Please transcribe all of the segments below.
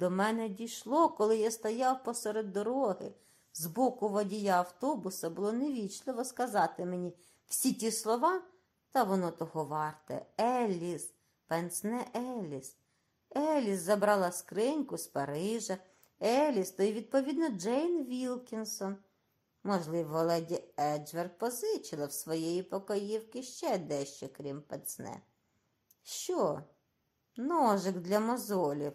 До мене дійшло, коли я стояв посеред дороги. З боку водія автобуса було невічливо сказати мені всі ті слова, та воно того варте. Еліс, пенсне Еліс. Еліс забрала скриньку з Парижа. Еліс, то й відповідно Джейн Вілкінсон. Можливо, леді Еджвер позичила в своєї покоївки ще дещо, крім пенсне. Що? Ножик для мозолів.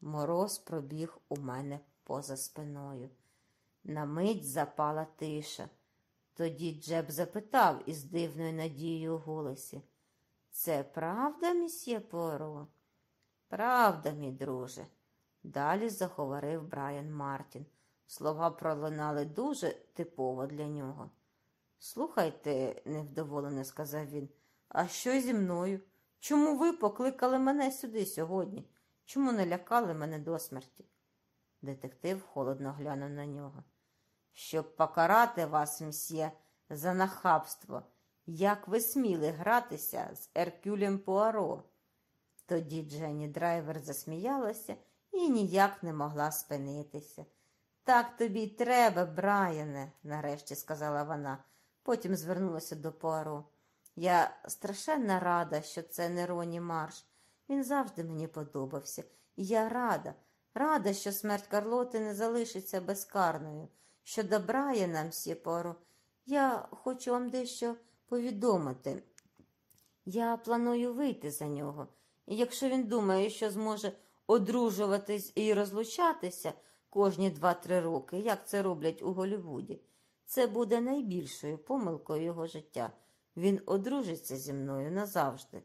Мороз пробіг у мене поза спиною. На мить запала тиша. Тоді Джеб запитав із дивною надією у голосі. Це правда, місьє Поро? Правда, мій друже. Далі заговорив Брайан Мартін. Слова пролунали дуже типово для нього. Слухайте, невдоволено сказав він, а що зі мною? Чому ви покликали мене сюди сьогодні? Чому не лякали мене до смерті? Детектив холодно глянув на нього. Щоб покарати вас, мсьє, за нахабство, як ви сміли гратися з Еркюлем Пуаро. Тоді Дженні Драйвер засміялася і ніяк не могла спинитися. Так тобі й треба, Брайане, нарешті сказала вона, потім звернулася до Пуаро. Я страшенно рада, що це не Роні Марш. Він завжди мені подобався. І я рада, рада, що смерть Карлоти не залишиться безкарною. Щодо Брайана, мсьє Поро, я хочу вам дещо повідомити. Я планую вийти за нього, і якщо він думає, що зможе одружуватись і розлучатися кожні два-три роки, як це роблять у Голлівуді, це буде найбільшою помилкою його життя. Він одружиться зі мною назавжди.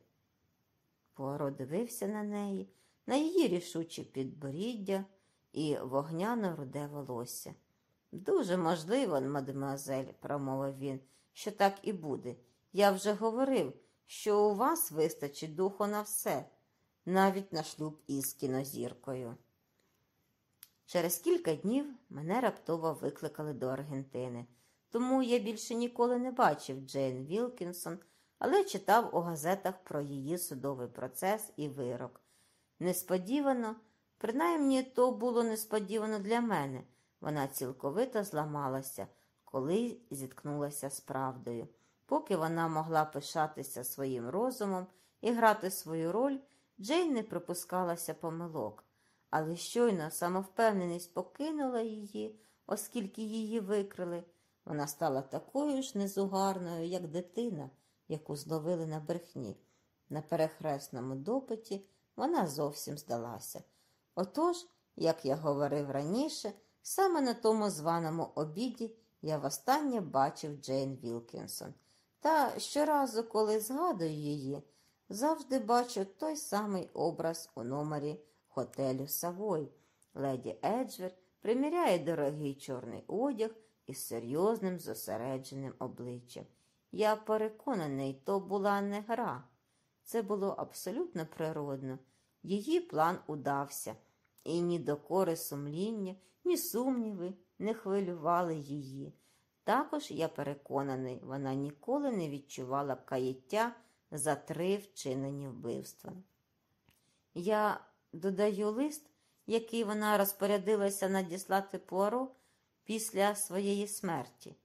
Пуаро дивився на неї, на її рішуче підборіддя і вогняно руде волосся. Дуже можливо, мадемуазель, промовив він, що так і буде. Я вже говорив, що у вас вистачить духу на все, навіть на шлюб із кінозіркою. Через кілька днів мене раптово викликали до Аргентини, тому я більше ніколи не бачив Джейн Вілкінсон, але читав у газетах про її судовий процес і вирок. Несподівано, принаймні то було несподівано для мене. Вона цілковито зламалася, коли зіткнулася з правдою. Поки вона могла пишатися своїм розумом і грати свою роль, Джейн не припускалася помилок. Але щойно самовпевненість покинула її, оскільки її викрили. Вона стала такою ж незугарною, як дитина, яку зловили на брехні. На перехресному допиті вона зовсім здалася. Отож, як я говорив раніше, саме на тому званому обіді я востаннє бачив Джейн Вілкінсон. Та щоразу, коли згадую її, завжди бачу той самий образ у номері готелю Савой. Леді Еджвер приміряє дорогий чорний одяг із серйозним зосередженим обличчям. Я переконаний, то була не гра. Це було абсолютно природно. Її план удався, і ні докори сумління, ні сумніви не хвилювали її. Також я переконаний, вона ніколи не відчувала каяття за три вчинені вбивства. Я додаю лист, який вона розпорядилася надіслати Пуаро після своєї смерті.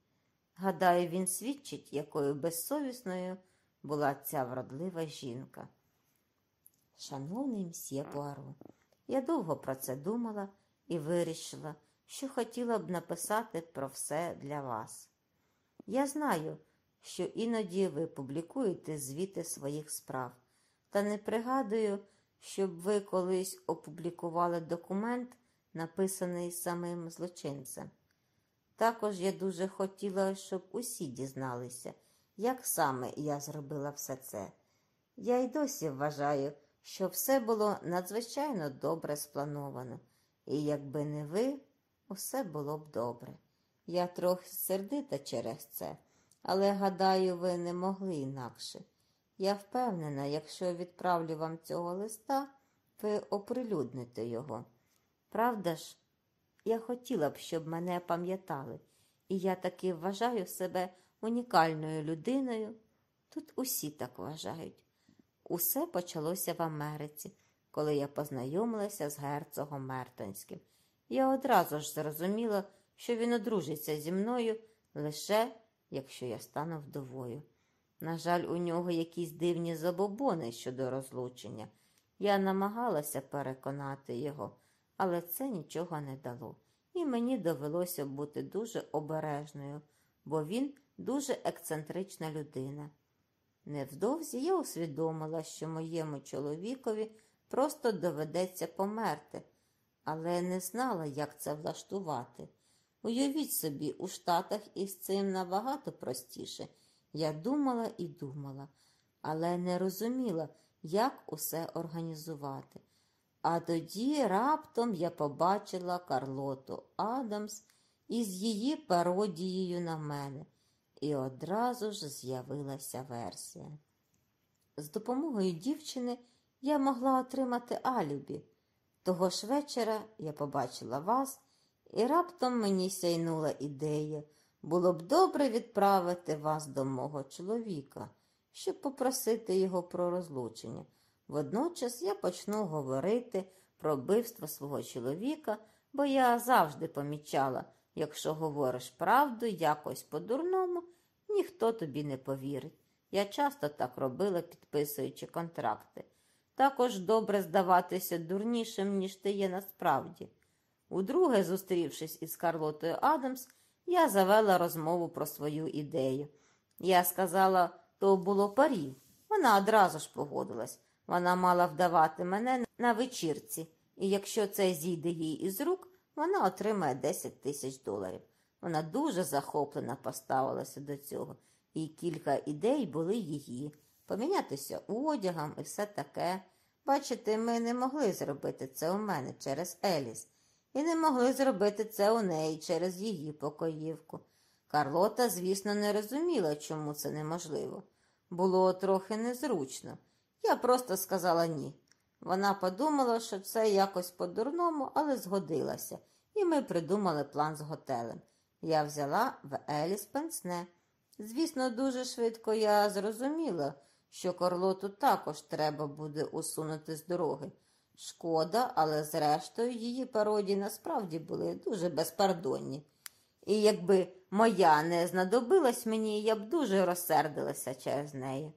Гадаю, він свідчить, якою безсовісною була ця вродлива жінка. Шановний мсьє Пуаро, я довго про це думала і вирішила, що хотіла б написати про все для вас. Я знаю, що іноді ви публікуєте звіти своїх справ, та не пригадую, щоб ви колись опублікували документ, написаний самим злочинцем. Також я дуже хотіла, щоб усі дізналися, як саме я зробила все це. Я й досі вважаю, що все було надзвичайно добре сплановано, і якби не ви, усе було б добре. Я трохи сердита через це, але гадаю, ви не могли інакше. Я впевнена, якщо відправлю вам цього листа, ви оприлюдните його. Правда ж, я хотіла б, щоб мене пам'ятали, і я таки вважаю себе унікальною людиною. Тут усі так вважають. Усе почалося в Америці. коли я познайомилася з герцогом Мертонським. Я одразу ж зрозуміла, що він одружиться зі мною лише якщо я стану вдовою. На жаль, у нього якісь дивні забобони щодо розлучення. Я намагалася переконати його, але це нічого не дало. І мені довелося бути дуже обережною, бо він дуже ексцентрична людина. Невдовзі я усвідомила, що моєму чоловікові просто доведеться померти, але не знала, як це влаштувати. Уявіть собі, у Штатах із цим набагато простіше. Я думала і думала, але не розуміла, як усе організувати. А тоді раптом я побачила Карлоту Адамс із її пародією на мене, і одразу ж з'явилася версія. З допомогою дівчини я могла отримати алібі. Того ж вечора я побачила вас, і раптом мені сяйнула ідея. Було б добре відправити вас до мого чоловіка, щоб попросити його про розлучення. Водночас я почну говорити про вбивство свого чоловіка, бо я завжди помічала, якщо говориш правду якось по-дурному, ніхто тобі не повірить. Я часто так робила, підписуючи контракти. Також добре здаватися дурнішим, ніж ти є насправді. Удруге, зустрівшись із Карлотою Адамс, я завела розмову про свою ідею. Я сказала, то було парі. Вона одразу ж погодилась. Вона мала вдавати мене на вечірці, і якщо це зійде їй із рук, вона отримає 10 тисяч доларів. Вона дуже захоплено поставилася до цього, і кілька ідей були її помінятися одягом і все таке. Бачите, ми не могли зробити це у мене через Еліс, і не могли зробити це у неї через її покоївку. Карлота, звісно, не розуміла, чому це неможливо. Було трохи незручно. Я просто сказала ні. Вона подумала, що це якось по-дурному, але згодилася, і ми придумали план з готелем. Я взяла в Еліс пенсне. Звісно, дуже швидко я зрозуміла, що Карлоту також треба буде усунути з дороги. Шкода, але зрештою її пародії насправді були дуже безпардонні. І якби моя не знадобилась мені, я б дуже розсердилася через неї.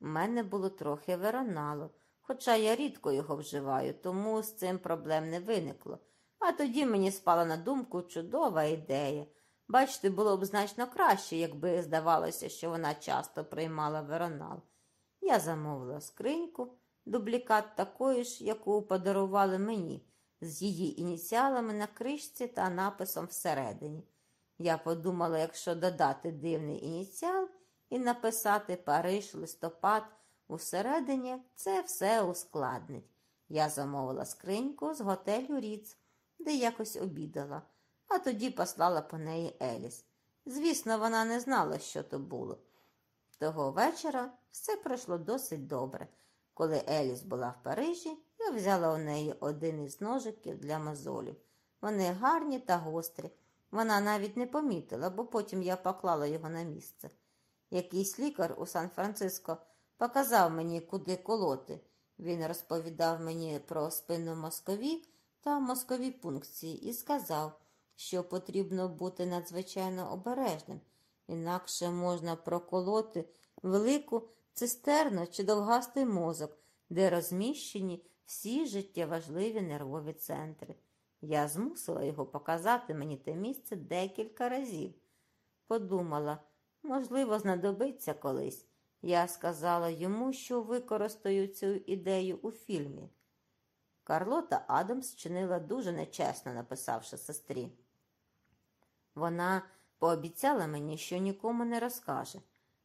У мене було трохи веронало, хоча я рідко його вживаю, тому з цим проблем не виникло. А тоді мені спала на думку чудова ідея. Бачите, було б значно краще, якби здавалося, що вона часто приймала веронал. Я замовила скриньку, дублікат такої ж, яку подарували мені, з її ініціалами на кришці та написом всередині. Я подумала, якщо додати дивний ініціал і написати Париж, листопад усередині, це все ускладнить. Я замовила скриньку з готелю Ріц, де якось обідала, а тоді послала по неї Еліс. Звісно, вона не знала, що то було. Того вечора все пройшло досить добре. Коли Еліс була в Парижі, я взяла у неї один із ножиків для мозолів. Вони гарні та гострі. Вона навіть не помітила, бо потім я поклала його на місце. Якийсь лікар у Сан-Франциско показав мені, куди колоти. Він розповідав мені про спинну мозкові та мозкові пункції і сказав, що потрібно бути надзвичайно обережним, інакше можна проколоти велику цистерну чи довгастий мозок, де розміщені всі життєважливі нервові центри. Я змусила його показати мені те місце декілька разів. Подумала, можливо, знадобиться колись. Я сказала йому, що використаю цю ідею у фільмі. Карлота Адамс чинила дуже нечесно, написавши сестрі. Вона пообіцяла мені, що нікому не розкаже,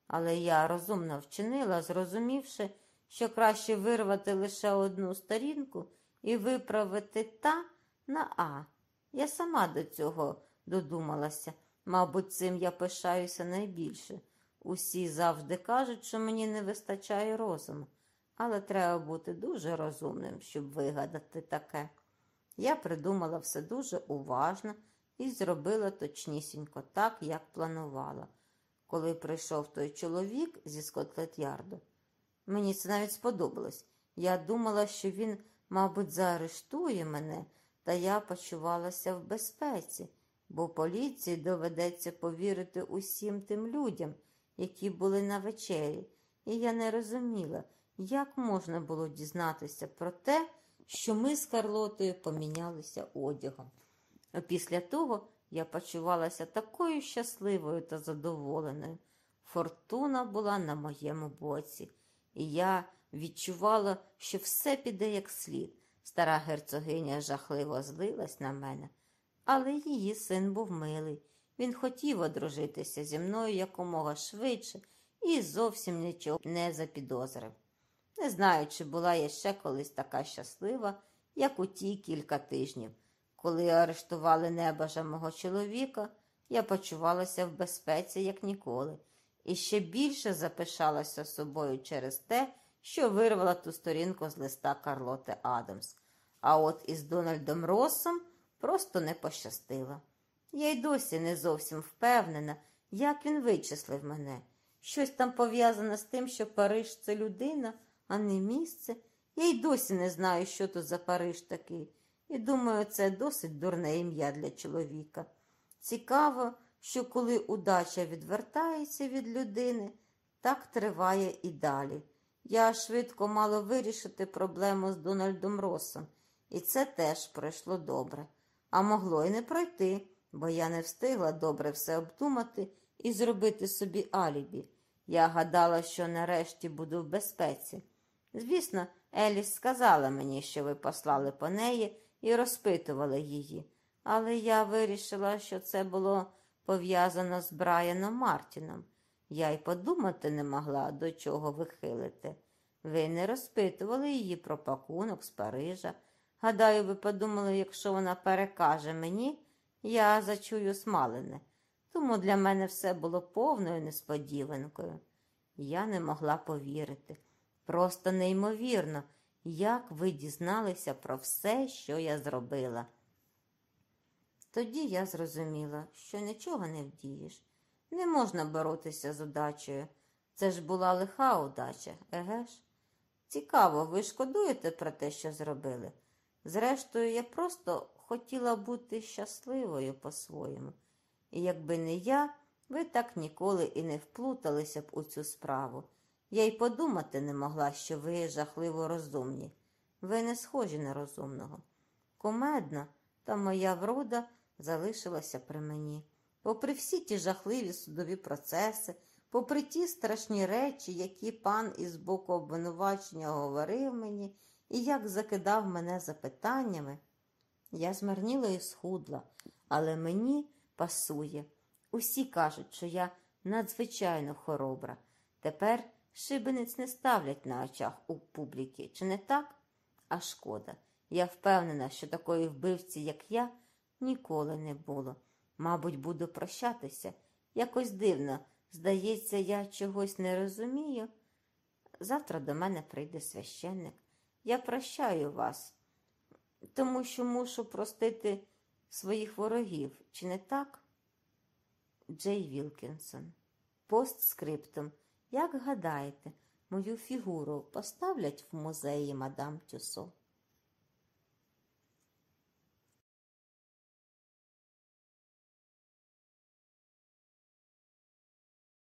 але я розумно вчинила, зрозумівши, що краще вирвати лише одну сторінку і виправити та на А. Я сама до цього додумалася. Мабуть, цим я пишаюся найбільше. Усі завжди кажуть, що мені не вистачає розуму, але треба бути дуже розумним, щоб вигадати таке. Я придумала все дуже уважно і зробила точнісінько так, як планувала. Коли прийшов той чоловік зі Скотлет-Ярду, мені це навіть сподобалось. Я думала, що він, мабуть, заарештує мене, та я почувалася в безпеці, бо поліції доведеться повірити усім тим людям, які були на вечері, і я не розуміла, як можна було дізнатися про те, що ми з Карлотою помінялися одягом. Після того я почувалася такою щасливою та задоволеною. Фортуна була на моєму боці, і я відчувала, що все піде як слід. Стара герцогиня жахливо злилась на мене, але її син був милий. Він хотів одружитися зі мною якомога швидше і зовсім нічого не запідозрив. Не знаю, чи була я ще колись така щаслива, як у ті кілька тижнів. Коли арештували небажа мого чоловіка, я почувалася в безпеці, як ніколи, і ще більше запишалася собою через те, що вирвала ту сторінку з листа Карлоти Адамс. А от із Дональдом Россом просто не пощастило. Я й досі не зовсім впевнена, як він вичислив мене. Щось там пов'язане з тим, що Париж це людина, а не місце. Я й досі не знаю, що то за Париж такий. І думаю, це досить дурне ім'я для чоловіка. Цікаво, що коли удача відвертається від людини, так триває і далі. Я швидко мала вирішити проблему з Дональдом Россом, і це теж пройшло добре. А могло й не пройти, бо я не встигла добре все обдумати і зробити собі алібі. Я гадала, що нарешті буду в безпеці. Звісно, Еліс сказала мені, що ви послали по неї і розпитували її, але я вирішила, що це було пов'язано з Брайаном Мартіном. Я й подумати не могла, до чого ви хилите. Ви не розпитували її про пакунок з Парижа. Гадаю, ви подумали, якщо вона перекаже мені, я зачую смалене. Тому для мене все було повною несподіванкою. Я не могла повірити. Просто неймовірно, як ви дізналися про все, що я зробила. Тоді я зрозуміла, що нічого не вдієш. Не можна боротися з удачею. Це ж була лиха удача, еге ж? Цікаво, ви шкодуєте про те, що зробили? Зрештою, я просто хотіла бути щасливою по-своєму. І якби не я, ви так ніколи і не вплуталися б у цю справу. Я й подумати не могла, що ви жахливо розумні. Ви не схожі на розумного. Кумедна, та моя врода залишилася при мені. Попри всі ті жахливі судові процеси, попри ті страшні речі, які пан із боку обвинувачення говорив мені і як закидав мене запитаннями, я змарніла і схудла, але мені пасує. Усі кажуть, що я надзвичайно хоробра. Тепер шибениць не ставлять на очах у публіки, чи не так? А шкода. Я впевнена, що такої вбивці, як я, ніколи не було. Мабуть, буду прощатися. Якось дивно. Здається, я чогось не розумію. Завтра до мене прийде священник. Я прощаю вас, тому що мушу простити своїх ворогів, чи не так? Джей Вілкінсон. Постскриптум. Як гадаєте, мою фігуру поставлять в музеї мадам Тюсо?